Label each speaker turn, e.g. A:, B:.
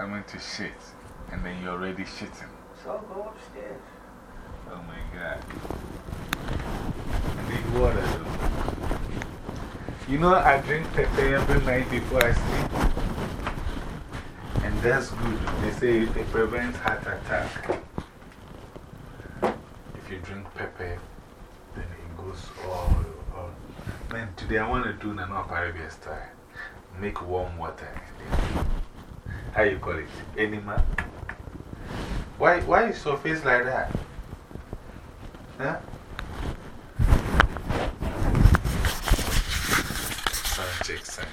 A: Coming to shit, and then you're already shitting.
B: So go upstairs.
A: Oh my god. I need water though. You know, I drink pepper every night before I sleep. And that's good. They say it prevents heart attack. If you drink pepper, then it goes all. all. Man, today I want to do Nana Arabian style. Make warm water. How you call it? Enema? Why, why is your face like that? Huh? Check, sound